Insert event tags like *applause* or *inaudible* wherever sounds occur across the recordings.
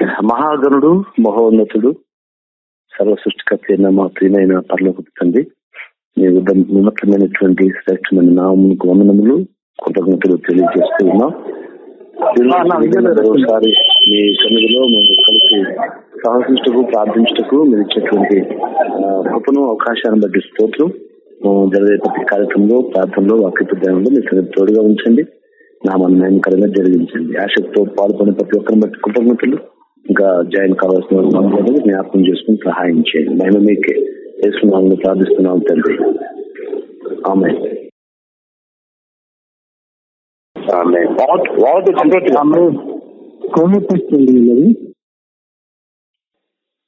మహాగణుడు మహోన్నతుడు సర్వ సృష్టికర్త అయిన మా ప్రియమైన పరలోక తండ్రి మీ ఉన్నతమైనటువంటి శ్రేష్టమైన నామములకు వందనములు కృతజ్ఞతలు తెలియజేస్తూ ఉన్నాం. మరోసారి మీ సన్నిధిలో మేము కలిసి సాహసించటకు ప్రార్థించటకు మీరు ఇచ్చేటువంటి కృపను అవకాశాన్ని బట్టి స్తోత్రం. జరిగే ప్రతి కార్యక్రమంలో ప్రార్థనలో వాక్యప్రదాయంలో మీ సన్నిధి తోడుగా ఉంచండి. నామాన్ని నయనకరంగా జరిగించండి. ఆశక్తితో పాల్గొనే ప్రతి ఒక్కరిని బట్టి కృతజ్ఞతలు. ఇంకా జాయిన్ కావాల్సిన నమ్మకాలు జ్ఞాపకం చేసుకుని సహాయం చేయండి. మేము మీకే వేసుకున్నామని ప్రార్థిస్తున్నాం తండ్రి. ఆమె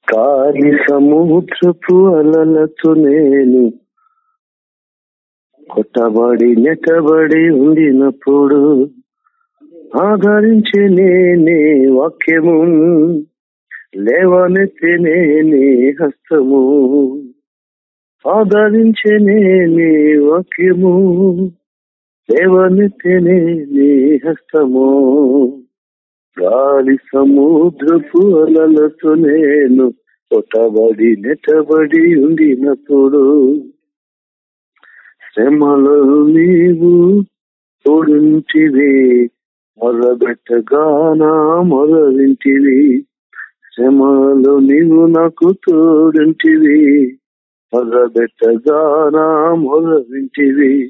కాలి సముద్రపు అలలతో నేను కొట్టబడి నెట్టబడి ఉండినప్పుడు ఆదరించే నేనే వాక్యము లేవనెత్తే నేనే హస్తము. ఆదరించే నేనే వాక్యము లేవనెత్తే నేనే హస్తము. గాలి సముద్రపు అలలతో నేను కొట్టబడి నెట్టబడి ఉండినప్పుడు శ్రమలో నీవు తోడుంటివే. మొరబెట్టగానా మొరవింటివి. శ్రమలో నీవు నాకు తోడింటివి. మొరబెట్టగానా మొరవింటివి.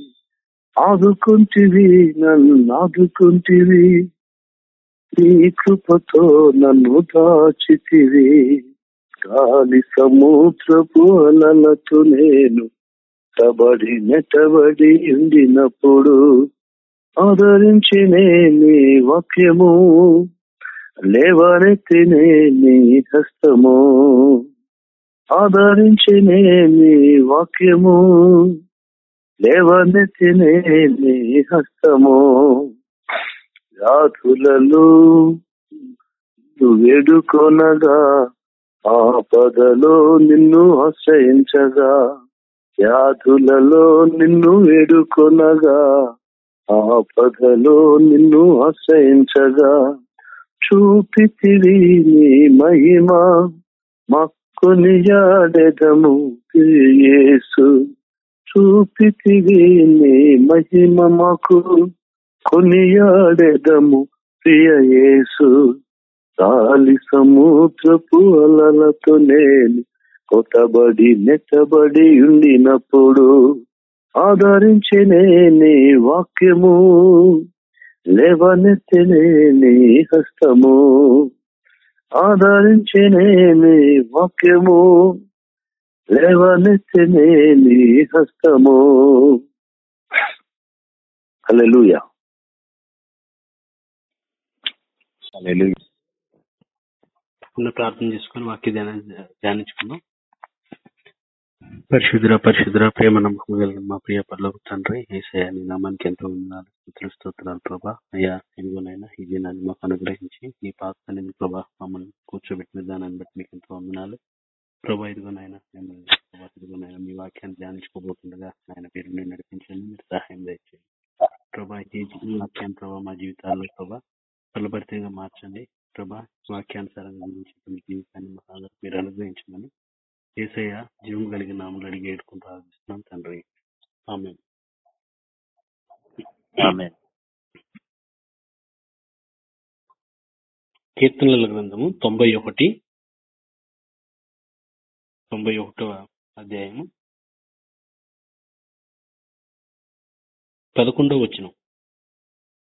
ఆదుకుంటివి నన్ను ఆదుకుంటివి నీ కృపతో నన్ను దాచితివి. గాలి సముద్రపు అలలతో నేను తబడి నెట్టబడి ఉండినప్పుడు ఆదరించినే నీ వాక్యము లేవనెత్తినే నీ హస్తము. ఆదరించినే నీ వాక్యము లేవనెత్తినే నీ హస్తము. వ్యాధులలో వేడుకొనగా ఆపదలో నిన్ను ఆశ్రయించగా వ్యాధులలో నిన్ను వేడుకొనగా ఆపదలో నిన్ను ఆశ్రయించగా చూపితివి నీ మహిమ మక్కునియాడెదము యేసు. చూపితివి నీ మహిమ మాకు కొనియాడెదము ప్రియ యేసు. గాలి సముద్రపు అలలతో నేను కొట్టబడి నెట్టబడి ఉండినప్పుడు ఆదరించనే నీ వాక్యము లేవనెత్తనే నీ హస్తము. ఆదరించనే నీ వాక్యము లేవనెత్తనే నీ హస్తము. హల్లెలూయా. ప్రార్థన చేసుకుని వాక్య ధ్యానించుకుందాం. పరిశుద్ర పరిశుద్ర ప్రేమ నమ్మకం కలిగిన మా ప్రియ పర్లోకి తండ్రి ఏసయ్య నీ నామానికి ఎంతో ఉన్నాను స్థుతులు స్తోత్రాలు ప్రభా. అయ్యా ఇదిగోనైనా ఈ దినాన్ని మాకు అనుగ్రహించి నీ పాత్రని ప్రభా మమ్మల్ని కూర్చోబెట్టిన దానాన్ని బట్టి మీకు ఎంతో వందనాలు. ప్రభా ఇదిగోనైనా మిమ్మల్ని ప్రభా ఇదిగోనైనా మీ వాక్యాన్ని ధ్యానించుకోబోతుండగా ఆయన పేరు నేను నడిపించండి మీరు సహాయం దయచేయండి. ప్రభా ఈ వాక్యాన్ని ప్రభా మా జీవితాల్లో ప్రభా ఫలభరితంగా మార్చండి. ప్రభా వాక్యానుసారంగా మీ జీవితాన్ని మీరు అనుగ్రహించమని ఏసయ్య జీవం కలిగిన నామలు అడిగి ఏడుకుని ప్రార్థిస్తున్నాం తండ్రి. ఆమె కీర్తనల గ్రంథము తొంభై ఒకటి తొంభై ఒకటవ అధ్యాయము పదకొండవ వచనం.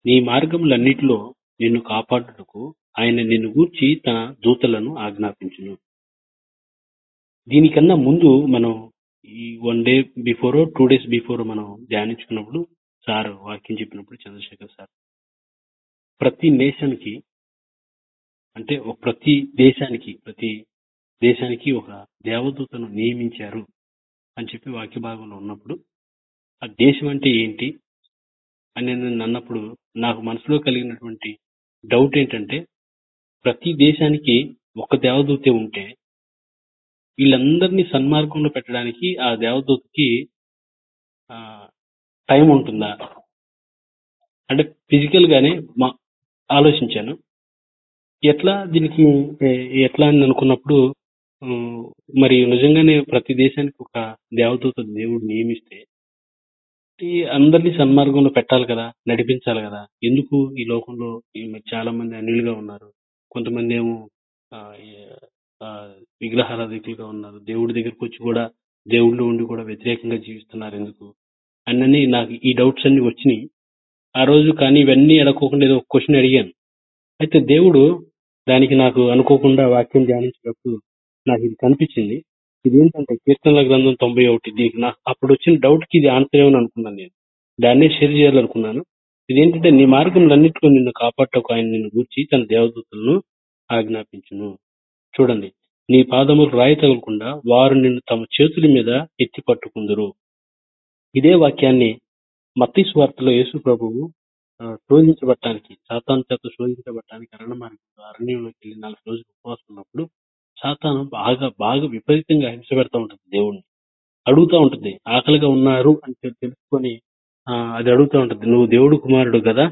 నీ మార్గములన్నిటిలో నిన్ను కాపాడుటకు ఆయన నిన్ను గూర్చి తన దూతలను ఆజ్ఞాపించును. దీనికన్నా ముందు మనం ఈ one day before two days before మనం ధ్యానించుకున్నప్పుడు సార్ వాక్యం చెప్పినప్పుడు చంద్రశేఖర్ సార్ ప్రతి నేషన్కి అంటే ప్రతి దేశానికి ప్రతి దేశానికి ఒక దేవదూతను నియమించారు అని చెప్పి వాక్య భాగంలో ఉన్నప్పుడు ఆ దేశం అంటే ఏంటి అని నేను అన్నప్పుడు నాకు మనసులో కలిగినటువంటి డౌట్ ఏంటంటే ప్రతి దేశానికి ఒక దేవదూతే ఉంటే వీళ్ళందరినీ సన్మార్గంలో పెట్టడానికి ఆ దేవదూతకి టైం ఉంటుందా? అంటే ఫిజికల్ గానే మా ఆలోచించాను. ఎట్లా దీనికి ఎట్లా అని అనుకున్నప్పుడు మరి నిజంగానే ప్రతి దేశానికి ఒక దేవదూత దేవుడు నియమిస్తే అందరినీ సన్మార్గంలో పెట్టాలి కదా నడిపించాలి కదా ఎందుకు ఈ లోకంలో చాలా మంది అన్యులుగా ఉన్నారు? కొంతమంది ఏమో విగ్రహారాధికులుగా ఉన్నారు. దేవుడి దగ్గరికి వచ్చి కూడా దేవుళ్ళు ఉండి కూడా వ్యతిరేకంగా జీవిస్తున్నారు ఎందుకు? అన్నని నాకు ఈ డౌట్స్ అన్ని వచ్చినాయి. ఆ రోజు కానీ ఇవన్నీ అడగకుండా ఏదో ఒక క్వశ్చన్ అడిగాను. అయితే దేవుడు దానికి నాకు అనుకోకుండా వాక్యం ధ్యానించినప్పుడు నాకు ఇది కనిపించింది. ఇది ఏంటంటే కీర్తనల గ్రంథం తొంభై ఒకటి. దీనికి నాకు అప్పుడు వచ్చిన డౌట్కి ఇది ఆన్సర్ ఏమని అనుకున్నాను నేను. దాన్నే షేర్ చేయాలనుకున్నాను. ఇదేంటంటే నీ మార్గంలన్నింటిలో నిన్ను కాపాడటకు ఆయన నిన్ను గూర్చి తన దేవదూతలను ఆజ్ఞాపించును. చూడండి నీ పాదములకు రాయి తగలకుండా వారు నిన్ను తమ చేతుల మీద ఎత్తి పట్టుకుందరు. ఇదే వాక్యాన్ని మత్తి స్వార్థలో యేసు ప్రభువు శోధించబట్టానికి సాతాను చేత శోధించబట్టానికి అరణ్య మార్గంలో అరణ్యంలోకి వెళ్ళి నలభై రోజులు ఉపవాసం ఉన్నప్పుడు సాతాను బాగా బాగా విపరీతంగా హింస పెడతా ఉంటుంది దేవుణ్ణి. అడుగుతా ఉంటుంది ఆకలిగా ఉన్నారు? అని తెలుసుకొని అది అడుగుతా ఉంటుంది నువ్వు దేవుడు కుమారుడు కదా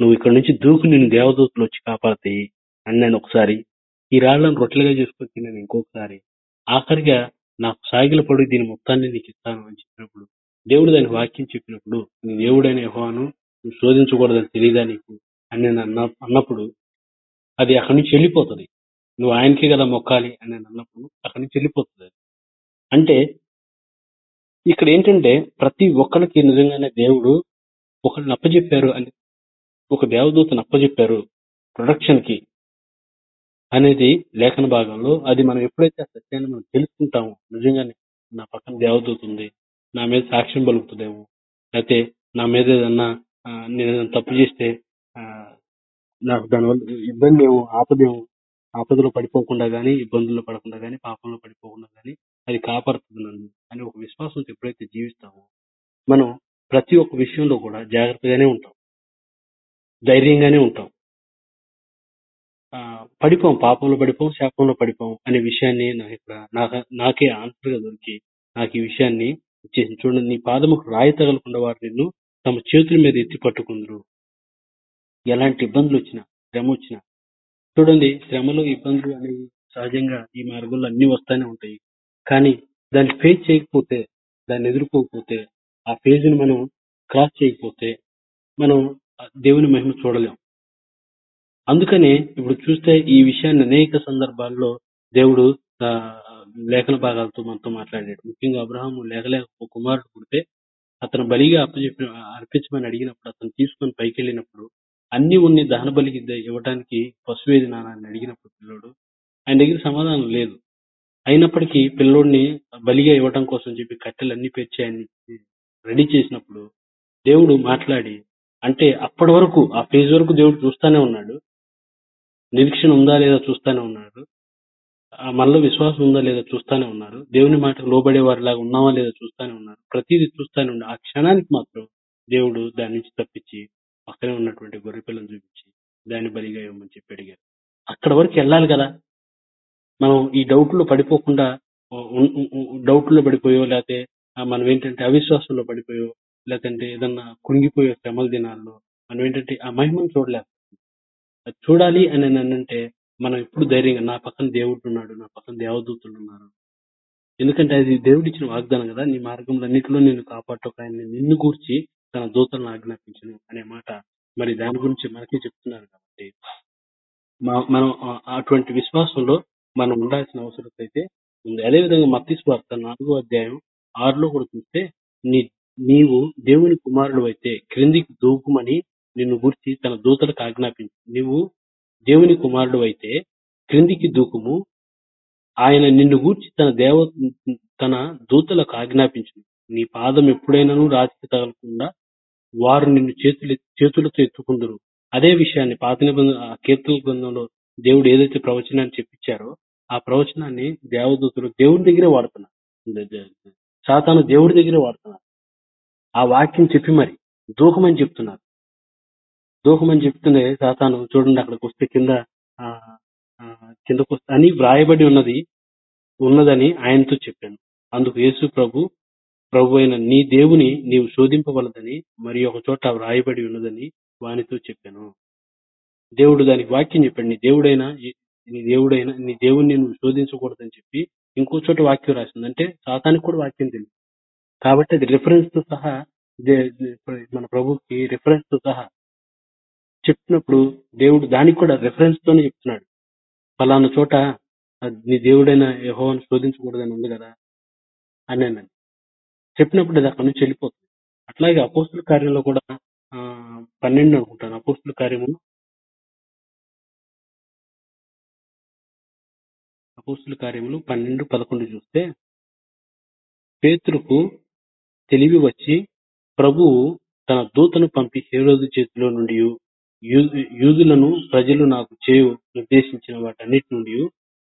నువ్వు ఇక్కడ నుంచి దూకు నిన్ను దేవదూతలు వచ్చి కాపాడతాయి అని నేను ఒకసారి ఈ రాళ్ళను రొట్టెలుగా చేసుకొని తిన్నాను ఇంకొకసారి. ఆఖరిగా నాకు సాగిల పడి దీని మొత్తాన్ని నీకు ఇస్తాను అని చెప్పినప్పుడు దేవుడు దాని వాక్యం చెప్పినప్పుడు నీ దేవుడైన యహోవాను నువ్వు శోధించకూడదని తెలియదా నీకు? అని నేను అన్న అన్నప్పుడు అది అక్కడి నుంచి వెళ్ళిపోతుంది. నువ్వు ఆయనకే కదా మొక్కాలి అని నేను అన్నప్పుడు అక్కడి నుంచి వెళ్ళిపోతుంది అంటే ఇక్కడ ఏంటంటే ప్రతి ఒక్కరికి నిజంగానే దేవుడు ఒకరిని అప్పచెప్పారు అని ఒక దేవదూతను అప్పచెప్పారు ప్రొడక్షన్కి అనేది లేఖన భాగంలో అది మనం ఎప్పుడైతే ఆ సత్యాన్ని మనం తెలుసుకుంటామో నిజంగానే నా పక్కన దేవదూత ఉంది నా మీద సాక్ష్యం పలుకుతుందేమో అయితే నా మీద ఏదన్నా ఆ, నేను ఏదైనా తప్పు చేస్తే ఆ, నాకు దానివల్ల ఇబ్బంది ఏమో ఆపదేమో ఆపదలో పడిపోకుండా గానీ ఇబ్బందుల్లో పడకుండా గానీ పాపంలో పడిపోకుండా గానీ అది కాపాడుతుంది నన్ను అని ఒక విశ్వాసంతో ఎప్పుడైతే జీవిస్తామో మనం ప్రతి ఒక్క విషయంలో కూడా జాగ్రత్తగానే ఉంటాం. ధైర్యంగానే ఉంటాం. పడిపోం పాపంలో పడిపోం శాపంలో పడిపోం అనే విషయాన్ని నాకు ఇక్కడ నాకు నాకే ఆన్సర్గా దొరికి నాకు ఈ విషయాన్ని చూడండి నీ పాదముకు రాయి తగలకుండా వారు నిన్ను తమ చేతుల మీద ఎత్తి పట్టుకుందరు. ఎలాంటి ఇబ్బందులు వచ్చినా శ్రమ వచ్చినా. చూడండి శ్రమలు ఇబ్బందులు అనేవి సహజంగా ఈ మార్గంలో అన్ని వస్తానే ఉంటాయి. కానీ దాన్ని ఫేస్ చేయకపోతే దాన్ని ఎదుర్కోకపోతే ఆ ఫేజ్ని మనం క్రాస్ చేయకపోతే మనం దేవుని మహిమ చూడలేం. అందుకనే ఇప్పుడు చూస్తే ఈ విషయాన్ని అనేక సందర్భాల్లో దేవుడు లేఖల లేఖన భాగాలతో మనతో మాట్లాడాడు. ముఖ్యంగా అబ్రహాము లేక ఒక కుమారుడు పుడితే అతను బలిగా అప్పచెప్పి అర్పించమని అడిగినప్పుడు అతను తీసుకొని పైకి వెళ్ళినప్పుడు అన్ని ఉన్ని దహన బలికి ఇవ్వడానికి పశువేది నానాన్ని అడిగినప్పుడు పిల్లోడు ఆయన దగ్గర సమాధానం లేదు. అయినప్పటికీ పిల్లోడిని బలిగా ఇవ్వటం కోసం చెప్పి కట్టెలన్నీ పెంచి ఆయన్ని రెడీ చేసినప్పుడు దేవుడు మాట్లాడి అంటే అప్పటి వరకు ఆ ఫేజ్ వరకు దేవుడు చూస్తానే ఉన్నాడు. నిరీక్షణ ఉందా లేదా చూస్తానే ఉన్నాడు మనలో విశ్వాసం ఉందా లేదా చూస్తానే ఉన్నారు. దేవుని మాటకు లోబడే వారిలాగా ఉన్నావా లేదా చూస్తానే ఉన్నారు. ప్రతిదీ చూస్తానే ఉన్నారు. ఆ క్షణానికి మాత్రం దేవుడు దాని నుంచి తప్పించి పక్కనే ఉన్నటువంటి గొర్రెపిల్లను చూపించి దాన్ని బలిగా ఇవ్వమని చెప్పి అడిగారు. అక్కడ వరకు వెళ్ళాలి కదా. మనం ఈ డౌట్లో పడిపోకుండా డౌట్లో పడిపోయో లేకపోతే మనం ఏంటంటే అవిశ్వాసంలో పడిపోయో లేదంటే ఏదన్నా కుంగిపోయే శ్రమల దినాల్లో మనం ఏంటంటే ఆ మహిమను చూడలేం. అది చూడాలి అని అంటే మనం ఎప్పుడు ధైర్యంగా నా పక్కన దేవుడు ఉన్నాడు నా పక్కన దేవదూతులు ఉన్నారు. ఎందుకంటే అది దేవుడు ఇచ్చిన వాగ్దానం కదా నీ మార్గంలో అన్నింటిలో నేను కాపాడటకు ఆయన నిన్ను గూర్చి తన దూతలను ఆజ్ఞాపించను అనే మాట మరి దాని గురించి మనకే చెప్తున్నారు కాబట్టి. మా- మనం ఆ- అటువంటి విశ్వాసంలో మనం ఉండాల్సిన అవసరం అయితే ఉంది. అదేవిధంగా మత్తి స్వార్థ నాలుగో అధ్యాయం ఆరులో కూడా చూస్తే నీ నీవు దేవుని కుమారుడు అయితే క్రిందికి దూకుమని నిన్ను గుర్చి తన దూతలకు ఆజ్ఞాపించు నీవు దేవుని కుమారుడు అయితే క్రిందికి దూకుము. ఆయన నిన్ను గూర్చి తన దేవ తన దూతలకు ఆజ్ఞాపించు నీ పాదం ఎప్పుడైనాను రాతికి తగలకుండా వారు నిన్ను చేతులు చేతులతో ఎత్తుకుందరు. అదే విషయాన్ని పాత నిబంధన ఆ కీర్తన గ్రంథంలో దేవుడు ఏదైతే ప్రవచనాన్ని చెప్పించారో ఆ ప్రవచనాన్ని దేవదూతలు దేవుడి దగ్గరే వాడుతున్నారు. సాతాను దేవుడి దగ్గరే వాడుతున్నారు. ఆ వాక్యం చెప్పి మరి దూకమని చెప్తున్నారు. దోహమని చెప్తుండే సాతాను. చూడండి అక్కడికి వస్తే కింద ఆ, కిందకు అని వ్రాయబడి ఉన్నది ఉన్నదని ఆయనతో చెప్పాను. అందుకు యేసు ప్రభు ప్రభు అయిన నీ దేవుని నీవు శోధింపవలదని మరి ఒక చోట వ్రాయబడి ఉన్నదని వానితో చెప్పాను. దేవుడు దానికి వాక్యం చెప్పాడు. నీ దేవుడైనా నీ దేవుడైనా నీ దేవుడిని నువ్వు శోధించకూడదని చెప్పి ఇంకో చోట వాక్యం రాసింది. అంటే సాతానికి కూడా వాక్యం తెలియదు కాబట్టి అది రిఫరెన్స్తో సహా మన ప్రభుకి రిఫరెన్స్తో సహా చెప్పినప్పుడు దేవుడు దానికి కూడా రెఫరెన్స్ తోనే చెప్తున్నాడు. ఫలానా చోట నీ దేవుడైన యెహోవాను శోధించకూడదని ఉంది కదా? అని అన్నాను చెప్పినప్పుడు అది అక్కడి నుంచి వెళ్ళిపోతుంది. అట్లాగే అపోస్తుల కార్యంలో కూడా పన్నెండు అనుకుంటాను. అపోస్తుల కార్యము. అపోస్తుల కార్యములు పన్నెండు పదకొండు చూస్తే పేతురుకు తెలివి వచ్చి ప్రభువు తన దూతను పంపి హేరోదు చేతిలో నుండి యూదులను ప్రజలు నాకు చేయు నిర్దేశించిన వాటన్నిటి నుండి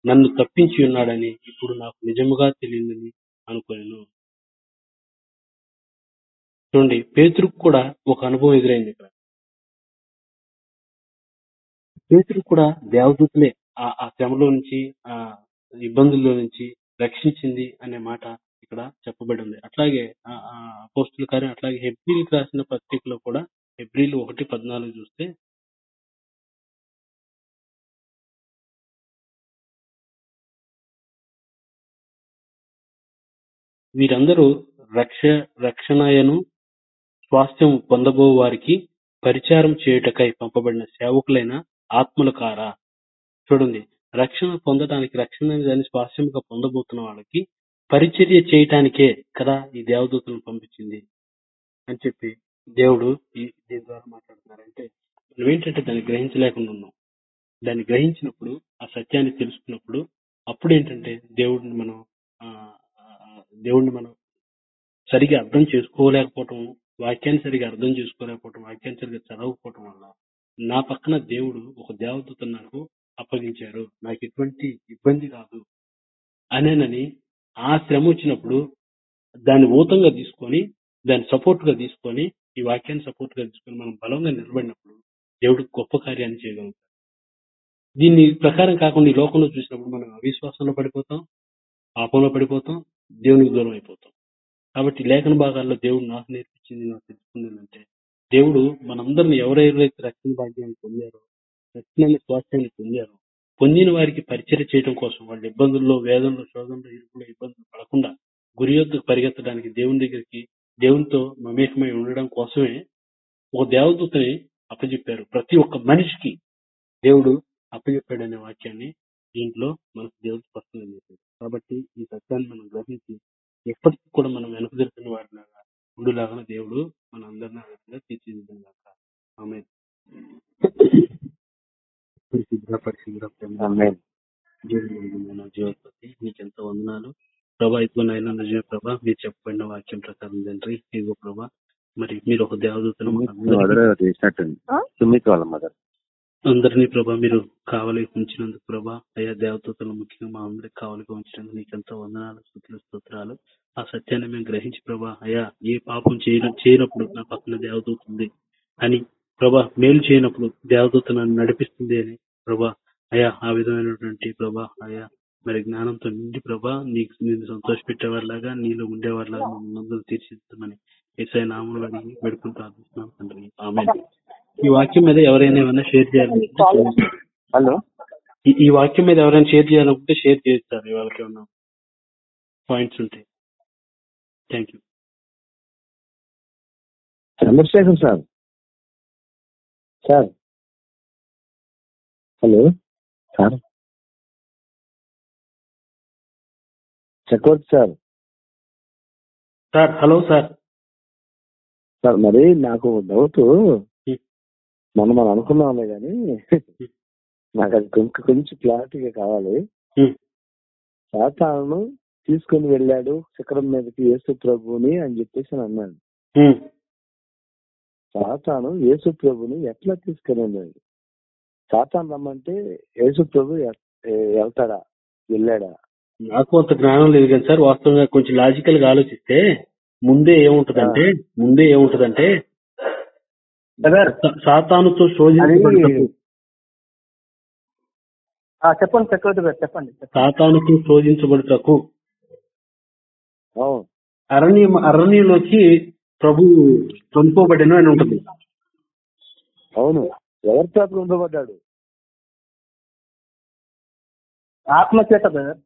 నన్ను తప్పించి ఉన్నాడని ఇప్పుడు నాకు నిజముగా తెలియదని అనుకోలేను చూడండి పేతురుకు కూడా ఒక అనుభవం ఎదురైంది ఇక్కడ. పేతురు కూడా దేవదూతలే ఆ ఆ శ్రమలో నుంచి ఆ ఇబ్బందుల్లో నుంచి రక్షించింది అనే మాట ఇక్కడ చెప్పబడి ఉంది అట్లాగే ఆ ఆ కార్యం అట్లాగే హెబ్రిల్ రాసిన పత్రికలో కూడా హెబ్రిల్ ఒకటి పద్నాలుగు చూస్తే వీరందరూ రక్ష రక్షణయను స్వాస్థ్యం పొందబో వారికి పరిచారం చేయుటకై పంపబడిన సేవకులైన ఆత్మల కారా చూడండి రక్షణ పొందడానికి రక్షణ దాని స్వాస్థ్యంగా పొందబోతున్న వాళ్ళకి పరిచర్య చేయటానికే కదా ఈ దేవదూతలను పంపించింది అని చెప్పి దేవుడు ఈ దీని ద్వారా మాట్లాడుతున్నారంటే మనం ఏంటంటే దాన్ని గ్రహించలేకుండా ఉన్నాం. దాన్ని గ్రహించినప్పుడు ఆ సత్యాన్ని తెలుసుకున్నప్పుడు అప్పుడు ఏంటంటే దేవుడిని మనం దేవుణ్ణి మనం సరిగా అర్థం చేసుకోలేకపోవటం వాక్యాన్ని సరిగా అర్థం చేసుకోలేకపోవటం వాక్యాన్ని సరిగా చదవకపోవటం వల్ల నా పక్కన దేవుడు ఒక దేవదూత నాకు అప్పగించారు. నాకు ఎటువంటి ఇబ్బంది కాదు అనేనని ఆ శ్రమ వచ్చినప్పుడు దాన్ని ఊతంగా తీసుకొని దాన్ని సపోర్ట్గా తీసుకొని ఈ వాక్యాన్ని సపోర్ట్గా తీసుకొని మనం బలంగా నిలబడినప్పుడు దేవుడు గొప్ప కార్యాన్ని చేయగలుగుతాం దీన్ని ప్రకారం కాకుండా ఈ లోకంలో చూసినప్పుడు మనం అవిశ్వాసంలో పడిపోతాం పాపంలో పడిపోతాం దేవునికి దూరం అయిపోతాం. కాబట్టి లేఖన భాగాల్లో దేవుడు నాకు నేర్పించింది నాకు తెలుసుకుంది అంటే దేవుడు మనందరిని ఎవరెవరైతే రక్షణ భాగ్యాన్ని పొందారో రక్షణ స్వాస్థ్యాన్ని పొందారో పొందిన వారికి పరిచయం చేయడం కోసం వాళ్ళ ఇబ్బందుల్లో వేదంలో శోధనలో ఇరుకులో ఇబ్బందులు పడకుండా గురి యొద్దకు పరిగెత్తడానికి దేవుని దగ్గరికి దేవునితో మమేకమై ఉండడం కోసమే ఒక దేవదూతని అప్పచెప్పారు ప్రతి ఒక్క మనిషికి దేవుడు అప్పచెప్పాడనే వాక్యాన్ని దీంట్లో మనకు దేవుడు స్పష్టంగా చెప్పారు కాబట్టి ఈ సత్యాన్ని మనం గ్రహించి ఎప్పటికీ కూడా మనం వెనుకదిరుతున్న వారిలాగా ఉండులాగా దేవుడు మన అందరినీ ఆ విధంగా తీర్చిదిద్దాం ఆమె ప్రేమ. జీవన జీవోత్పత్తి మీకు ఎంత వందనాలు. ప్రభా ఇదిగో నాయన నిజమే ప్రభా మీరు చెప్పబడిన వాక్యం ప్రకారం తండ్రి ఇదిగో ప్రభా మరి మీరు ఒక దేవదూతను మదర్ చేసినట్టుంది సుమిత్ వాళ్ళ మదర్. అందరినీ ప్రభా మీరు కావలి ఉంచినందుకు ప్రభా అయ్యా దేవతలు ముఖ్యంగా మా అందరికి కావలిగా ఉంచినందుకు నీకు ఎంతో వందనాలు స్థుతులు స్తోత్రాలు. ఆ సత్యాన్ని మేము గ్రహించి ప్రభా అయ్యా ఏ పాపం చేయన చేయనప్పుడు నా పక్కన దేవదూత ఉంది అని ప్రభా మేలు చేయనప్పుడు దేవదూత నన్ను నడిపిస్తుంది అని ప్రభా అయా ఆ విధమైనటువంటి ప్రభా అయా మరి జ్ఞానంతో నిండి ప్రభా నీకు నేను సంతోష పెట్టేవారిలాగా నీలో ఉండేవారిలాగా మమ్మల్ని అందరూ తీర్చిదిద్దమని ఎస్ఐ నామంలో అడిగి పెడుకుంటూ ప్రార్థిస్తున్నాం తండ్రి. ఆమె ఈ వాక్యం మీద ఎవరైనా ఏమైనా షేర్ చేయాలంటే హలో? ఈ- ఈ వాక్యం మీద ఎవరైనా షేర్ చేయాలనుకుంటే షేర్ చేస్తారు వాళ్ళకి ఏమన్నా పాయింట్స్ ఉంటాయి thank you Chandrashekar sir. Sir. Hello? Sir? Chakravarthi sir. Sir hello sir. Sir మరి నాకు డౌట్ మనం మనం అనుకున్నాంలే కానీ *laughs* నాకు అది కొంచెం కొంచెం క్లారిటీగా కావాలి. సాతాను తీసుకొని వెళ్ళాడు శిఖరం మీదకి యేసు ప్రభుని అని చెప్పేసి అని అన్నాడు. సాతాను యేసు ప్రభుని ఎట్లా తీసుకొని వెళ్ళాడు సాతాను రమ్మంటే యేసు ప్రభు వెళ్తాడా? వెళ్ళాడా? నాకు అంత జ్ఞానం లేదు కానీ సార్ వాస్తవంగా కొంచెం లాజికల్గా ఆలోచిస్తే ముందే ఏముంటదంటే ముందే ఏముంటదంటే సా- సాతానుతో శోధించబడినప్పుడు ఆ, చెప్పండి చక్రవర్తి గారు చెప్పండి. సాతానుతో శోధించబడుటకు అవును. అరణ్యం అరణ్యంలోకి ప్రభు కొనుక్కోబడిన అని ఉంటుంది. అవును. ఎవరి చేత ఉంచబడ్డాడు ఆత్మ చేత బ్రదర్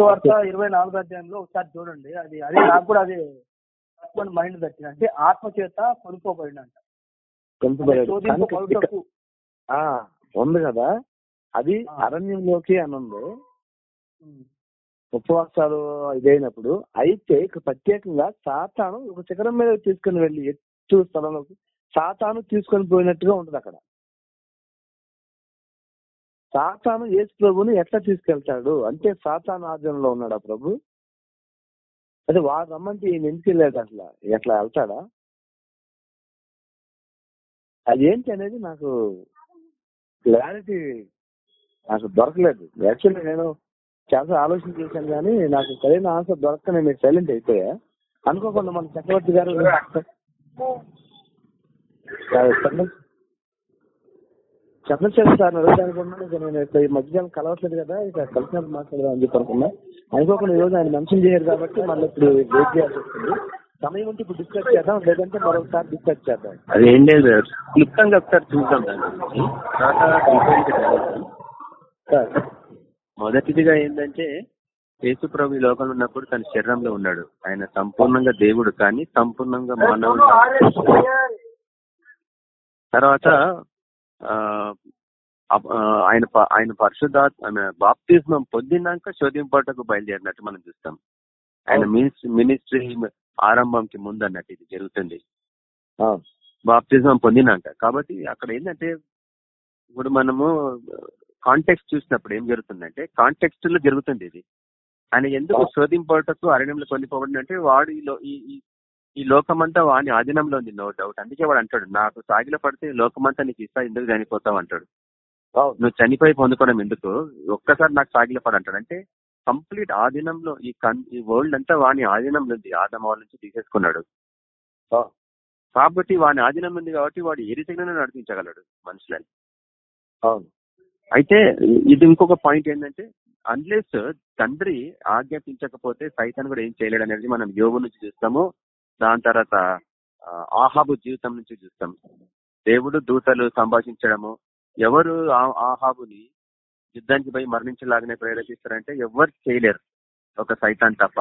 వార్త ఇరవై నాలుగో అధ్యాయంలో ఒకసారి చూడండి. అది అది నాకు కూడా అది మైండ్ తట్టింది. అంటే ఆత్మ చేత కొనుక్కోబడినంట ఆ, ఉంది కదా? అది. అరణ్యంలోకి అని ఉంది. ఉపవాసాలు ఇదైనప్పుడు అయితే ఇక ప్రత్యేకంగా సాతాను ఒక శిఖరం మీద తీసుకుని వెళ్ళి ఎత్తు స్థలంలోకి సాతాను తీసుకొని పోయినట్టుగా ఉంటుంది అక్కడ. సాతాను యేసు ప్రభుని ఎట్లా తీసుకెళ్తాడు? అంటే సాతాను ఆధ్వర్యంలో ఉన్నాడా ప్రభు? అదే వాడు రమ్మంటే ఈయన ఎందుకు వెళ్ళాడు అసలు? ఎట్లా వెళ్తాడా? అదేంటి అనేది నాకు క్లారిటీ నాకు దొరకలేదు. యాక్చువల్లీ నేను చాలా ఆలోచన చేశాను కానీ నాకు సరైన ఆన్సర్ దొరక్క నేను సైలెంట్ అయిపోయా? అనుకోకుండా మన చక్రవర్తి గారు చంద్ర- చంద్రశేఖర్ సార్ అడుగుతా అనుకున్నాను ఇక నేను ఇట్లా ఈ మధ్యకాలం కలవట్లేదు కదా ఇక కలిసినప్పుడు మాట్లాడదాం అని చెప్పి అనుకున్నా. అనుకోకుండా ఈ రోజు ఆయన మెన్షన్ చేయరు కాబట్టి మళ్ళీ ఇప్పుడు వెయిట్ చేయాల్సి వస్తుంది. సమయం ఉంటే ఇప్పుడు డిస్కస్ చేద్దాం లేదంటే మరొకసారి డిస్కస్ చేద్దాం. అదేం లేదు క్లుప్తంగా ఒకసారి చూద్దాం. సార్ మొదటిదిగా ఏంటంటే యేసు ప్రభు ఈ లోకంలో ఉన్నప్పుడు తన శరీరంలో ఉన్నాడు. ఆయన సంపూర్ణంగా దేవుడు కానీ సంపూర్ణంగా మానవుడు తర్వాత ఆయన ఆయన పరిశుద్ధ బాప్తిజమం పొందినాక శోధింపటకు బయలుదేరినట్టు మనం చూస్తాం. ఆయన మినిస్ట్రీ ఆరంభంకి ముందు అన్నట్టు ఇది జరుగుతుంది. ఆ, బాప్తిజం పొందినాక కాబట్టి అక్కడ ఏంటంటే ఇప్పుడు మనము కాంటెక్స్ట్ చూసినప్పుడు ఏం జరుగుతుందంటే కాంటెక్స్ట్లో జరుగుతుంది ఇది. ఆయన ఎందుకు శోధింపటకు అరణ్యంలో కొనిపోబడి అంటే వాడు ఈ లో- ఈ- లోకమంతా వాని ఆధీనంలో ఉంది నో డౌట్. అందుకే వాడు అంటాడు నాకు సాగిలో పడితే లోకమంతా నీకు ఇస్తా ఎందుకు చనిపోతావు? అంటాడు. నువ్వు చనిపోయి పొందుకోవడం ఎందుకు? ఒక్కసారి నాకు సాగిలో పడు అంటాడు అంటే కంప్లీట్ ఆధీనంలో ఈ కన్ ఈ వరల్డ్ అంతా వాని ఆధీనంలో ఉంది. ఆదమ వాళ్ళ నుంచి తీసేసుకున్నాడు. కాబట్టి వాని ఆధీనం ఉంది కాబట్టి వాడు ఏ రీతిగా నడిపించగలడు మనుషులని. అవును. అయితే ఇది ఇంకొక పాయింట్ ఏంటంటే అన్లెస్ తండ్రి ఆజ్ఞాపించకపోతే సైతాన్ కూడా ఏం చేయలేడు అనేది మనం యోగు నుంచి చూస్తాము. దాని తర్వాత ఆహాబు జీవితం నుంచి చూస్తాం. దేవుడు దూతలు సంభాషించడము. ఎవరు ఆహాబుని యుద్ధానికి పోయి మరణించలాగానే ప్రేరేపిస్తారంటే ఎవరు చేయలేరు. ఒక సైతాన్ తప్ప.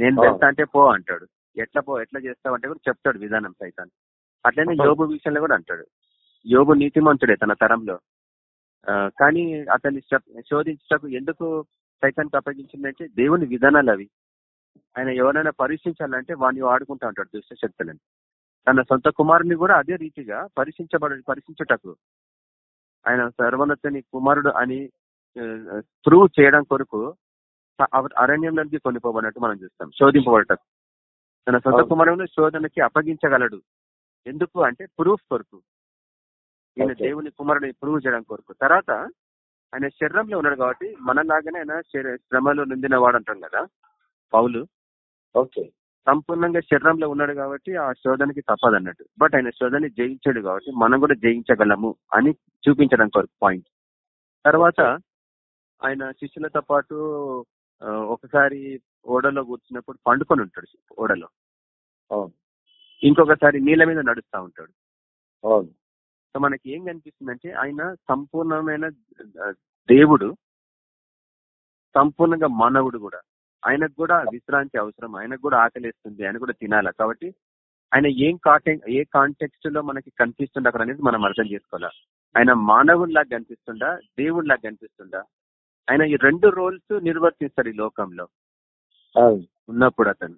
నేను. వెళ్తా అంటే పో అంటాడు. ఎట్లా పో ఎట్లా చేస్తావు అంటే కూడా చెప్తాడు విధానం సైతాన్. అట్లనే. యోగు విషయంలో కూడా అంటాడు. యోగు నీతిమంతుడే తన తరంలో. కానీ అతన్ని శోధించటకు ఎందుకు సైతానికి అప్పగించిందంటే దేవుని విధానాలు అవి. ఆయన ఎవరైనా పరీక్షించాలంటే వాడిని వాడుకుంటా ఉంటాడు దుష్ట శక్తులని. తన సొంత కుమారుని కూడా అదే రీతిగా పరీక్షించబడ పరీక్షించుటకు. ఆయన సర్వోన్నతని కుమారుడు అని ప్రూవ్ చేయడం కొరకు అరణ్యంలోకి కొనిపోబడినట్టు మనం చూస్తాం. శోధింపబడటకు తన సొంత. కుమారుని శోధనకి అప్పగించగలడు. ఎందుకు అంటే ప్రూఫ్ కొరకు. ఈయన. దేవుని కుమారుడిని ప్రూవ్ చేయడం కొరకు. తర్వాత ఆయన శరీరంలో ఉన్నాడు కాబట్టి మనలాగానే ఆయన శరీ- శ్రమలో నిందిన వాడు అంటాం కదా పౌలు. ఓకే. సంపూర్ణంగా శరీరంలో ఉన్నాడు కాబట్టి ఆ శోధనకి తప్పదు అన్నట్టు బట్ ఆయన శోధనని జయించాడు కాబట్టి మనం కూడా జయించగలము అని చూపించడం కొరకు పాయింట్ తర్వాత ఆయన శిష్యులతో పాటు ఒకసారి ఓడలో కూర్చున్నప్పుడు పండుకొని ఉంటాడు ఓడలో. ఇంకొకసారి నీళ్ళ మీద నడుస్తా ఉంటాడు. అవును. సో మనకి ఏం కనిపిస్తుందంటే ఆయన సంపూర్ణమైన దేవుడు సంపూర్ణంగా మానవుడు కూడా. ఆయనకు కూడా విశ్రాంతి అవసరం ఆయనకు కూడా ఆకలిస్తుంది ఆయన కూడా తినాల? కాబట్టి ఆయన ఏం కాంటె ఏ కాంటెక్స్ట్లో మనకి కనిపిస్తుండ అక్కడ అనేది మనం అర్థం చేసుకోవాలా? ఆయన మానవుడిలాగా కనిపిస్తుండా? దేవుడిలాగా కనిపిస్తుండా? ఆయన ఈ రెండు రోల్స్ నిర్వర్తిస్తాడు ఈ లోకంలో. ఉన్నప్పుడు అతను.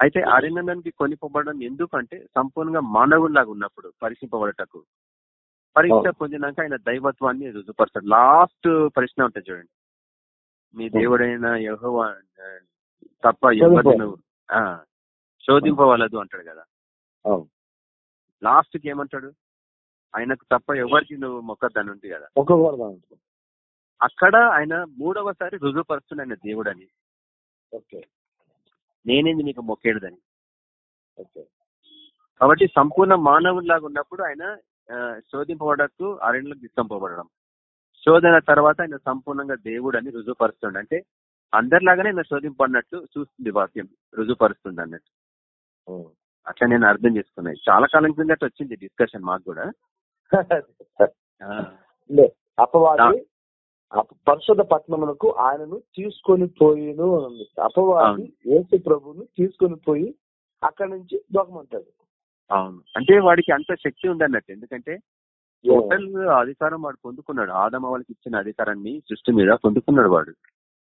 అయితే అరణ్యానికి కొనిపోబడడం ఎందుకంటే సంపూర్ణంగా మానవుల్లాగా ఉన్నప్పుడు పరీక్షింపబడటకు. పరీక్ష పొందినాక ఆయన దైవత్వాన్ని రుజుపరచాడు లాస్ట్ ప్రశ్న ఉంటుంది చూడండి. మీ దేవుడైన యెహోవా తప్ప ఎవరిని నువ్వు? ఆ, శోధింపవలదు అంటాడు కదా. లాస్ట్కి ఏమంటాడు? ఆయనకు తప్ప ఎవరికి నువ్వు మొక్కద్దని ఉంది కదా. అక్కడ ఆయన మూడవసారి రుజుపరుస్తుంది ఆయన దేవుడని. ఓకే. నేనేంది నీకు మొక్కేడుదని. ఓకే. కాబట్టి సంపూర్ణ మానవుల్లాగా ఉన్నప్పుడు ఆయన శోధింపబడకు అరణ్యంలోకి తీసుకొని శోధన తర్వాత ఆయన సంపూర్ణంగా దేవుడు అని రుజుపరుస్తుండ అంటే అందరిలాగానే ఆయన శోధింపడినట్లు చూస్తుంది వాక్యం రుజుపరుస్తుంది అన్నట్టు. అట్లా నేను అర్థం చేసుకున్నాను చాలా కాలం కిందట వచ్చింది డిస్కషన్ మాకు కూడా. *laughs* అపవాది అప- పరిశుద్ధ పట్టణమునకు ఆయనను తీసుకొని పోయిను అపవాది. యేసు ప్రభువును తీసుకొని పోయి అక్కడి నుంచి దొంగమంటాడు అవును. అంటే వాడికి అంత శక్తి ఉంది అన్నట్టు. ఎందుకంటే టోటల్ అధికారం వాడు పొందుకున్నాడు. ఆదమ వాళ్ళకి ఇచ్చిన అధికారాన్ని సృష్టి మీద పొందుకున్నాడు వాడు.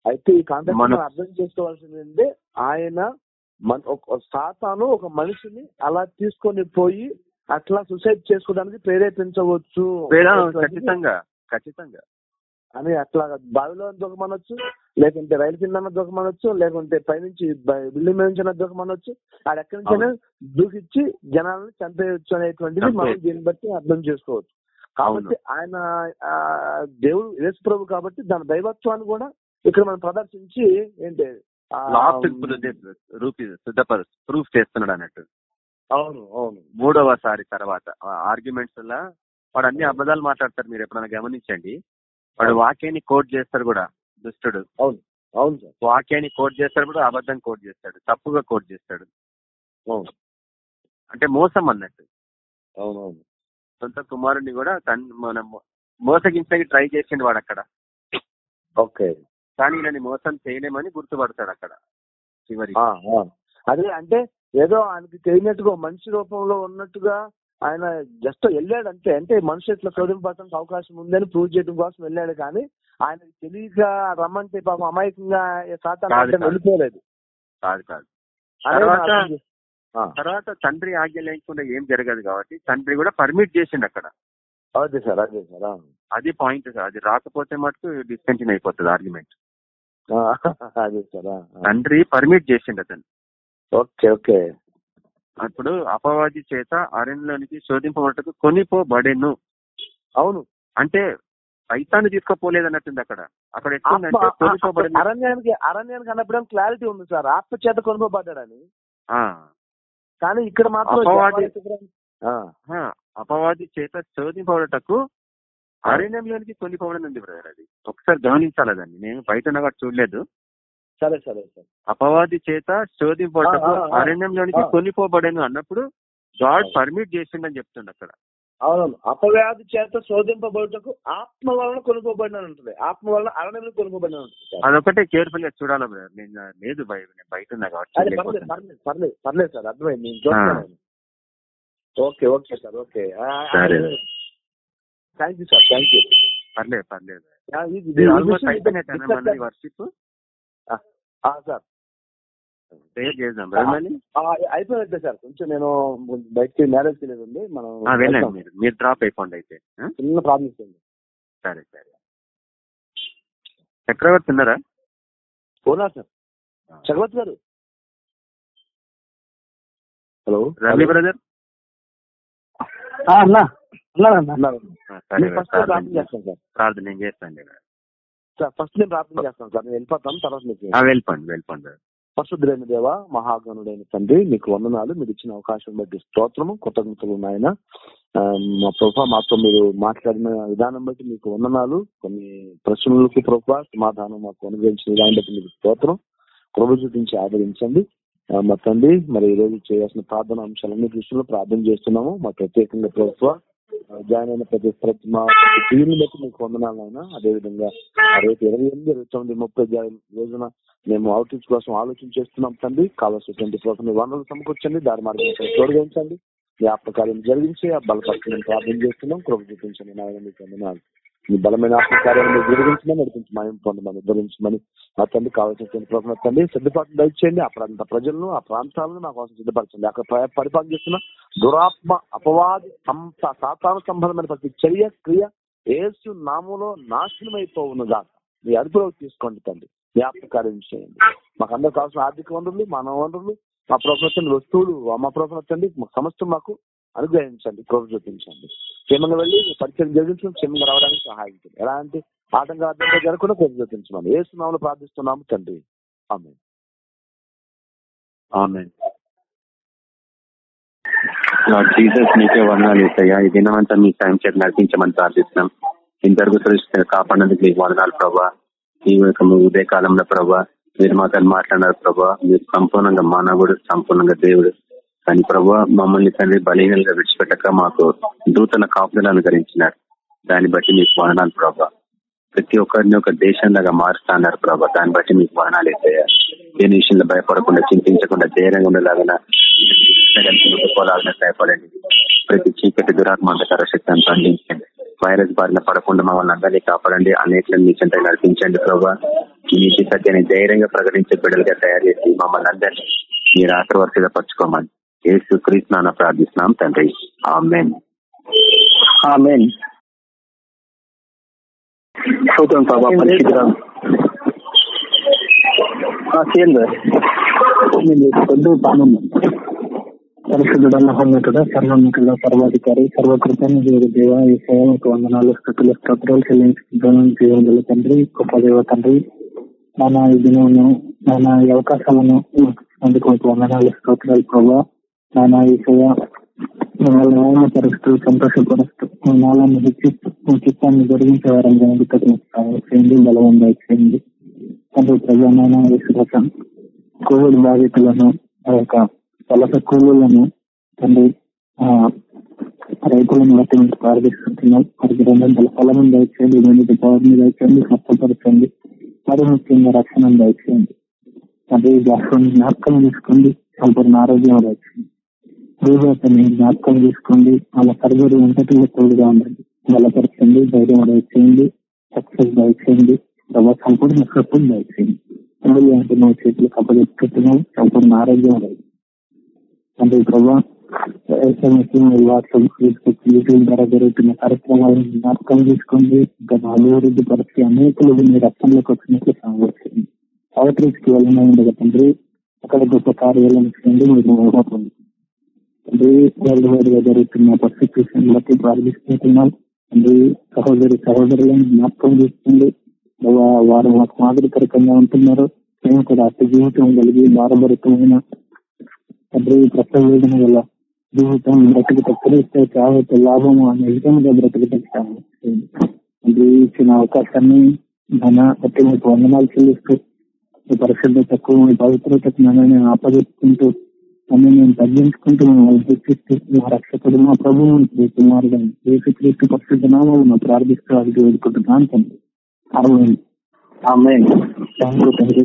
అయితే ఈ కాంటెక్ట్ మన- అర్థం చేసుకోవాల్సింది ఆయన సాతాను ఒక మనిషిని అలా తీసుకొని పోయి అట్లా సూసైడ్ చేసుకోవడానికి ప్రేరేపించవచ్చు. ఖచ్చితంగా ఖచ్చితంగా. అని అట్లా బావిలో దొంగమనొచ్చు లేకుంటే రైలు కింద దొంగమనొచ్చు లేకుంటే పైనుంచి బిల్డింగ్ మీద నుంచి దొంగమనొచ్చు ఆడ ఎక్కడి నుంచైనా దూకిచ్చి జనాలను చంపేయచ్చు అనేటువంటిది మనం. దీన్ని బట్టి అర్థం చేసుకోవచ్చు. కాబట్టి ఆయన దేవుడు యేసు ప్రభు కాబట్టి దాని దైవత్వాన్ని కూడా ఇక్కడ మనం ప్రదర్శించి ఏంటి? ప్రూఫ్ చేస్తున్నాడు అన్నట్టు. అవును అవును. మూడవసారి తర్వాత ఆర్గ్యుమెంట్స్ లా వాడు అన్ని అబద్ధాలు మాట్లాడతారు మీరు ఎప్పుడైనా గమనించండి. వాడు వాక్యాన్ని కోట్ చేస్తాడు కూడా దుష్టుడు. అవును అవును సార్. వాక్యాన్ని కోట్ చేస్తాడు కూడా అబద్ధం కోట్ చేస్తాడు తప్పుగా కోట్ చేస్తాడు. అంటే మోసం అన్నట్టు. అవును అవును. సొంత కుమారుడిని కూడా తన్ మనం మోసగించడానికి ట్రై చేసిండు వాడు అక్కడ. ఓకే. కానీ ఈయనని మోసం చేయలేమని గుర్తుపడతాడు అక్కడ చివరి. అదే అంటే ఏదో ఆయనకి తెలియనట్టుగా మనిషి రూపంలో ఉన్నట్టుగా ఆయన జస్ట్ వెళ్ళాడు అంతే అంటే మనిషి ఇట్లా శోధింపడానికి అవకాశం ఉందని ప్రూవ్ చేయడం కోసం వెళ్ళాడు కానీ ఆయనకి తెలియక రమ్మంటే పాపం అమాయకంగా సాతాను. వెళ్ళిపోలేదు కాదు కాదు తర్వాత- తండ్రి ఆజ్ఞ లేకుండా ఏం జరగదు కాబట్టి తండ్రి కూడా పర్మిట్ చేసిండు అక్కడ అదే సార్ అదే సార్. అది పాయింట్ సార్ అది రాకపోతే మటుకు డిస్కంటిన్యూ అయిపోతుంది ఆర్గ్యుమెంట్. తండ్రి పర్మిట్ చేసిండు అతను. Okay okay. అప్పుడు అపవాది చేత అరణ్యంలోనికి శోధింపబట్టకు కొనిపోబడెను. అవును. అంటే సైతాన్ని తీసుకోపోలేదు అన్నట్టుంది అక్కడ అక్కడ అరణ్యానికి అరణ్యానికి అన్నప్పుడు క్లారిటీ ఉంది సార్? ఆత్మ చేత కొనుకోబడ్డాడని కానీ ఇక్కడ మాత్రం అపవాది చేత శోధింపబడటకు అరణ్యంలోనికి కొనిపోవడం ఉంది బ్రదర్ అది? ఒకసారి గమనించాలి దాన్ని? నేను బయట వాడు చూడలేదు. సరే సరే సరే. అపవాది చేత ఆ. అరణ్యంలోనికి. కొనిపోబడేను అన్నప్పుడు గాడ్. పర్మిట్ చేసిండని చెప్తుండ అక్కడ. అవును అపవ్యాధి చేత శోధింపబడుటకు ఆత్మ వలన కొనుక్కోబడిన ఉంటుంది. ఆత్మ వలన అరణ్యంలో కొనుక్కోబడిన ఉంటుంది. అదొకటే కేర్ఫుల్గా చూడాలి బ్రదర్ నేను లేదు బయట పర్లేదు. పర్లేదు పర్లేదు సార్. అర్థమైంది. నేను చూస్తాను ఓకే ఓకే సార్ ఓకే. సరే. Thank you sir thank you పర్లేదు పర్లేదు. వర్షిప్. సార్ ప్రేయర్ చేద్దాం అయిపోయినట్టే సార్. కొంచెం నేను బయటికి మ్యారేజ్కి ఉంది. మనం ఆ, వెళ్ళండి. మీరు. మీరు డ్రాప్ అయిపోండి అయితే? చిన్న ప్రాబ్లమ్స్ సరే సరే. చక్రవర్తి ఉన్నారా? ఓనా సార్ చక్రవర్తి గారు. హలో రవి బ్రదర్ అన్నా. ప్రార్థన చేస్తాను సార్ ప్రార్థన నేను చేస్తాను సార్ ఫస్ట్ నేను ప్రార్థన చేస్తాను సార్. నేను వెళ్ళిపోతాను తర్వాత మీకు వెళ్ళిపోండి వెళ్ళిపోండి. పరిశుద్ధులైన దేవ మహాగణుడైన తండ్రి మీకు వందనాలు మీరు ఇచ్చిన అవకాశం బట్టి స్తోత్రము కృతజ్ఞతలు నాయన. ఆ, మా ప్రభా మాతో మీరు మాట్లాడిన విధానం బట్టి మీకు వందనాలు. కొన్ని ప్రశ్నలకు ప్రభా సమాధానం మాకు అనుగ్రహించిన విధానం బట్టి మీకు స్తోత్రం. ప్రభు చూపించి ఆదరించండి. మా తండ్రి మరి ఈ రోజు చేయాల్సిన ప్రార్థన అంశాలన్నీ దృష్టిలో ప్రార్థన చేస్తున్నాము. మా ప్రత్యేకంగా ప్రభుత్వ జాయిన్ అయిన ప్రతి ప్రతి మా ప్రతి టీవీని బట్టి మీకు వందనాలు అయినా అదేవిధంగా రేపు ఇరవై ఎనిమిది ఇరవై తొమ్మిది ముప్పై రోజున మేము అవుట్రీచ్ కోసం ఆలోచన చేస్తున్నాం తండ్రి. కావాల్సినటువంటి పర్సెంట్ వనరులు సమకూర్చండి దారి మార్గం తోడుగించండి మీ జరిగించి ఆ బలపరచని ప్రార్థన చేస్తున్నాం. కృప చూపించండి నాయన మీకు వందనాలు. మీ బలమైన ఆత్మకార్యాలను జరిగించమని నడిపించి మాయం పొందమని ఉద్ధరించమని మా తండ్రి కావాల్సిన ప్రభుత్వం తండ్రి సిద్ధపాటు దయచేయండి. ఆ ప్రాంత ప్రజలను ఆ ప్రాంతాలను మా కోసం సిద్ధపరచండి. అక్కడ పరిపాలన చేస్తున్న దురాత్మ అపవాది సంత సాతాన సంబంధమైన ప్రతి చర్య క్రియ ఏసు నామంలో నాశనం అయిపోవునుగా మీ అదుపులోకి తీసుకోండి తండ్రి. మీ ఆత్మకార్యం చేయండి. మాకు అందరు కావాల్సిన ఆర్థిక వనరులు మానవ వనరులు మా ప్రభుత్వం వస్తువులు మా ప్రభుత్వం సమస్తం మాకు అనుగ్రహించండి ప్రభు చూపించండి. క్షేమంగా వెళ్ళి పరిచయం జరిగించడం క్షేమంగా రావడానికి సహాయం ఎలా ఎలాంటి ఆటంకాలు అడ్డంగా జరగకుండా ప్రభు చూపించమని ఏ సునామలు ప్రార్థిస్తున్నాము తండ్రి. ఆమె ఆమెన్. లార్డ్ జీసస్ నీకే వందనాలు ఇస్తాయా ఈ దినమంతా మీ సాయం చేతి నడిపించమని ప్రార్థిస్తున్నాం. ఇంతవరకు సురక్షితంగా కాపాడినందుకు మీకు వందనాలు ప్రభా. ఈ యొక్క ఉదయకాలంలో ప్రభా మీరు మాతో ప్రభా. మీరు సంపూర్ణంగా మానవుడు సంపూర్ణంగా దేవుడు. కానీ ప్రభావ మమ్మల్ని తండ్రి బలహీనంగా విడిచిపెట్టక మాకు దూతల కాపుదలు అనుకరించినారు దాన్ని బట్టి మీకు వదనాలు ప్రభా. ప్రతి ఒక్కరిని ఒక దేశంలాగా మారుస్తా అన్నారు ప్రభా. దాన్ని బట్టి మీకు వదనాలు అయితే దేని విషయంలో భయపడకుండా చింతించకుండా ధైర్యంగా ఉండేలాగా భయపడండి. సహాయపడండి ప్రతి చీకటి దురాత్మ అంధకార శక్తిని పండించండి వైరస్ బారిన పడకుండా మమ్మల్ని అందరినీ కాపాడండి. అనేకలను మీ చెంత నడిపించండి ప్రభా. నీటి సత్యాన్ని ధైర్యంగా ప్రకటించే బిడ్డలుగా తయారు చేసి మమ్మల్ని అందరినీ మీరు ఆశీర్వర్తిగా పరచుకోమని. యేసు క్రీస్తునాన ప్రార్థిస్తున్నాం తండ్రి ఆమెన్ ఆమెన్ స్తోత్రం ప్రభా పరిశుద్ధ చేయండి కొద్దు పానము పరిశుద్ధుడ మహోన్నతుడ సర్వోన్నతుడ సర్వాధికారి సర్వకృతాన్ని దేవ ఈ సేవకు వందనాలు స్థుతులు స్తోత్రాలు చెల్లించుకుంటున్నాం జీవన తండ్రి గొప్ప దేవ తండ్రి నానా ఈ దినమును నానా ఈ అవకాశమును అందుకు వందనాలు స్తోత్రాలు ప్రభావ నానా ఈ సేవ మిమ్మల్ని అవమానపరుస్తూ సంతోషపరుస్తూ మీ నాళాన్ని హెచ్చిస్తూ మీ చిత్తాన్ని జరిగించే వారంగా ఎందుకు చేయండి బలవం దయచేయండి తండ్రి ప్రజామైన విశ్వాసం. కోవిడ్ బాధితులను ఆ యొక్క వలస కూలీలను తండ్రి ఆ, రైతులను బట్టి మీకు ప్రార్థిస్తున్నాం వారికి రెండంతల ఫలం దయచేయండి రెండు పవర్ని దయచేయండి స్వస్థపరచండి మరి ముఖ్యంగా రక్షణ దయచేయండి తండ్రి దాసుని జ్ఞాపకం తీసుకోండి సంపూర్ణ ఆరోగ్యం దయచేయండి రూపాయని జ్ఞాపకం తీసుకోండి వాళ్ళ సర్జరీ అంతటిలో తోడుగా ఉండండి. బలపరచండి ధైర్యం దయచేయండి. సక్సెస్ దయచేయండి. ప్రభావ సంపూర్ణ సపోర్ట్ దయచేయండి. తల్లి అంటే మా చేతులు కప్పచెప్పుకుంటున్నావు సంపూర్ణ ఆరోగ్యం లేదు. అంటే ప్రభా వాట్సాప్ ఫేస్బుక్ యూట్యూబ్ ద్వారా జరుగుతున్న కార్యక్రమాలను జ్ఞాపకం చేసుకోండి. ఇంకా అభివృద్ధి పరిస్థితి అనేకలు మీ రక్తంలోకి వచ్చినట్లు సాగవచ్చింది అవతరికి వెళ్ళిన ఉండగా తండ్రి అక్కడ గొప్ప కార్యాలను చేయండి. మీరు పొందుతుంది వరల్డ్ వైడ్గా జరుగుతున్న పర్సిక్యూషన్ బట్టి ప్రార్థిస్తున్నాం అండి సహోదరి సహోదరులను జ్ఞాపకం చేస్తుంది. వారు మాకు మాదిరికరకంగా ఉంటున్నారు. మేము కూడా అతి జీవితం కలిగి భారభరితమైన తండ్రి ప్రసవ వల్ల జీవితం బ్రతుకు తక్కువస్తే కాబట్టి లాభము అనే విధంగా బ్రతుకు తెచ్చాము తండ్రి ఇచ్చిన అవకాశాన్ని ధన బట్టి మీకు వందనాలు చెల్లిస్తూ మీ పరిశుద్ధతకు మీ పవిత్రతకు నన్ను నేను ఆపజెప్పుకుంటూ తగ్గించుకుంటూ మిమ్మల్ని హెచ్చిస్తూ మా రక్షకుడు మా ప్రభువు కుమారుడు యేసుక్రీస్తు పరిశుద్ధ నామమును ప్రార్థిస్తూ అది వేడుకుంటున్నాను తండ్రి. తండ్రి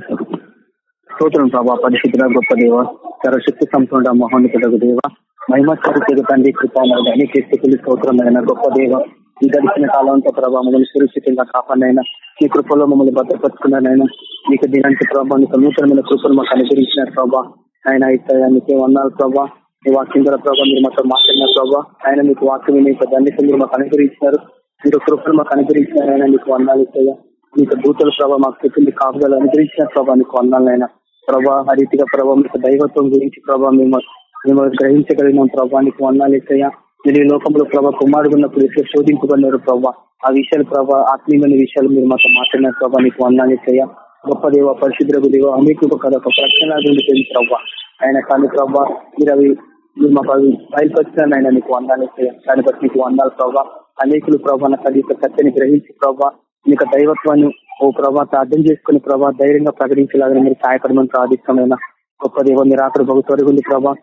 స్తోత్రం ప్రభా పరిశుద్ధ గొప్ప దేవ సర్వశక్తి సంపూర్ణ మహోన్నతులకు దేవ మహిమస్వరూపుడు తండ్రి కృపాడు అనేక స్థితులు స్తోత్రమైన గొప్ప దేవ ఈ గడిచిన కాలంతో ప్రభావ మమ్మల్ని సురక్షితంగా కాపాడినైనా ఈ కృపలో మమ్మల్ని భద్రపరుచుకున్నారైనా మీకు దీనికి ప్రభావ నీకు నూతనమైన కృపను మాకు అనుగ్రహించిన ప్రభా. ఆయన ఇస్తాయానికి వన్నారు ప్రభా. మీ వాక్యం ద్వారా ప్రభావ మీరు మాతో మాట్లాడిన ప్రభా. ఆయన మీకు వాక్యం మీకు మీరు మాకు అనుగ్రహించినారు. మీరు కృపను మాకు అనుగ్రహించినారు ఆయన మీకు వందాలు ఇస్తాయా మీకు దూతల ప్రభావ మాకు చెప్పింది కాపుదలు అనుగ్రహించిన ప్రభావ మీకు వందాలైనా ప్రభా ఆ రీతిగా ప్రభావ మీకు దైవత్వం గురించి ప్రభావ మేము మేము గ్రహించగలిగిన ప్రభావానికి వందాలు ఇస్తాయా? మీరు ఈ లోకంలో ప్రభా కుమారుడు ఉన్నప్పుడు శోధింపబడినారు ప్రభా. ఆ విషయాలు ప్రభా ఆత్మీయమైన విషయాలు మీరు మాతో మాట్లాడిన ప్రభా నీకు వందాలు చేయ గొప్ప దేవ పరిశుద్ధ దేవ అనేక ఒక ఒక ప్రశ్న ఉండిపోయింది ప్రభా. ఆయన కానీ ప్రభా మీరు అవి మీరు మాకు అవి బయలుపరిచిన ఆయన నీకు వందాలు చేయ దాన్ని బట్టి నీకు వందాలు ప్రభా. అనేకులు ప్రభా నా తల్లి యొక్క గ్రహించి ప్రభా మీ యొక్క దైవత్వాన్ని ఓ ప్రభా అర్థం చేసుకుని ప్రభా ధైర్యంగా ప్రకటించేలాగా మీరు సహాయపడమని ప్రార్థిస్తామైనా గొప్ప దేవ మీరు అక్కడ బహు తొలగింది ప్రభా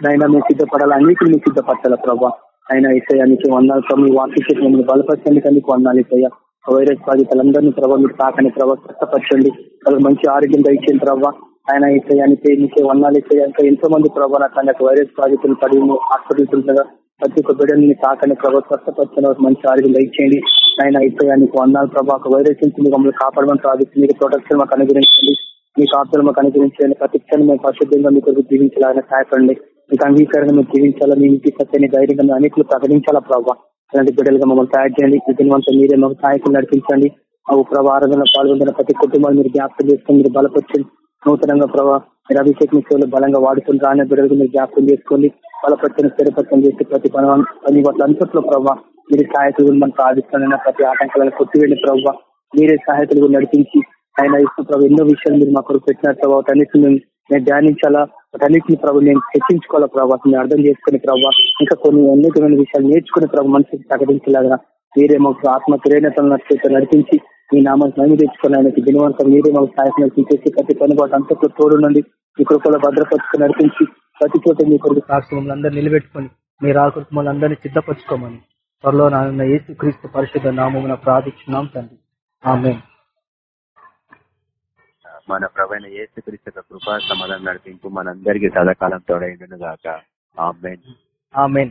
ఆయన మేము సిద్ధపడాలి? అన్నిటిని మీకు సిద్ధపరచాల ప్రభా? ఆయన ఇసయానికి వందాలు ప్రభావ మీ మిమ్మల్ని బలపరచడానికి మీకు వందాలి ఇసయ్యా వైరస్ బాధితులందరినీ ప్రభావ మీరు తాకని ప్రభావ కష్టపరచండి వాళ్ళకి మంచి ఆరోగ్యం దయచేయండి ప్రభావ ఆయన ఇసయానికి మీకే వందాలు ఇసయ్యా ఇంకా ఎంతో మంది ప్రభావ నాకు వైరస్ బాధితులు పడి హాస్పిటల్స్ ఉండగా ప్రతి ఒక్క బిడ్డని తాకని ప్రభావ స్వస్థపరచండి మంచి ఆరోగ్యం దయచేయండి. ఆయన ఇసయానికి వందాలు ప్రభావ ఒక వైరస్ నుంచి మమ్మల్ని కాపాడమని ప్రార్థిస్తుంది మీరు ప్రొటెక్షన్ మాకు అనుగ్రహించండి. మీ ఆత్మలు మాకు అనుగ్రహించండి. ప్రతి క్షణం మేము పరిశుద్ధంగా మీకు జీవించాలని సహాయపడండి. మీకు అంగీకారంగా మేము జీవించాలా మీ ఇంటి సత్యాన్ని ధైర్యంగా మీ అనేకులు ప్రకటించాలా ప్రభావ అలాంటి బిడ్డలుగా మమ్మల్ని తయారు చేయండి. ఈ మీరే మాకు సహాయకులు నడిపించండి. ఆ ప్రభావ ఆరాధన పాల్గొంటున్న ప్రతి కుటుంబాలు మీరు జ్ఞాపకం చేసుకొని మీరు బలపరచండి. నూతనంగా ప్రభావ మీరు అభిషేకం సేవలు బలంగా వాడుకుని రాని బిడ్డలకు మీరు జ్ఞాపకం చేసుకోండి. బలపరచని స్థిరపరచం చేసి ప్రతి పని పని వాటి అంతట్లో ప్రభావ మీరు సహాయకులు మనం ప్రార్థిస్తున్న ప్రతి ఆటంకాలను కొట్టివేయండి ప్రభావ మీరే సహాయకులు నడిపించి ఆయన ఇస్తున్న ప్రభావ ఎన్నో విషయాలు మీరు మా కొరకు పెట్టినారు ప్రభావ వాటన్నిటిని మేము నేను ధ్యానించాలా? వాటన్నిటిని ప్రభు నేను హెచ్చించుకోవాలి ప్రభావ నేను అర్థం చేసుకునే ప్రభావ ఇంకా కొన్ని అనేకమైన విషయాలు నేర్చుకునే ప్రభు మనసుకి ప్రకటించలాగా మీరే మాకు ఆత్మ ప్రేరణతలను నడిపి నడిపించి మీ నామాన్ని నమ్మి తెచ్చుకోవడానికి ఆయనకి దినవంతం మీరే మాకు సహాయం నడిపించేసి ప్రతి పని బాటు అంతట్లో తోడునండి ఇక్కడ కృపలో భద్రపరుచుకుని నడిపించి ప్రతి చోట మీ కొరకు సాక్షి మమ్మల్ని అందరూ నిలబెట్టుకొని మీ ఆ మమ్మల్ని అందరినీ సిద్ధపరచుకోమని త్వరలో నాన్న యేసు క్రీస్తు పరిశుద్ధ నామమున ప్రార్థించున్నాం తండ్రి. ఆమె మన ప్రవైన ఏసుక్రీస్తు యొక్క కృపా సమాధానం నడిపింపు మనందరికీ సదాకాలం తోడైండును గాక. ఆమెన్. ఆమెన్.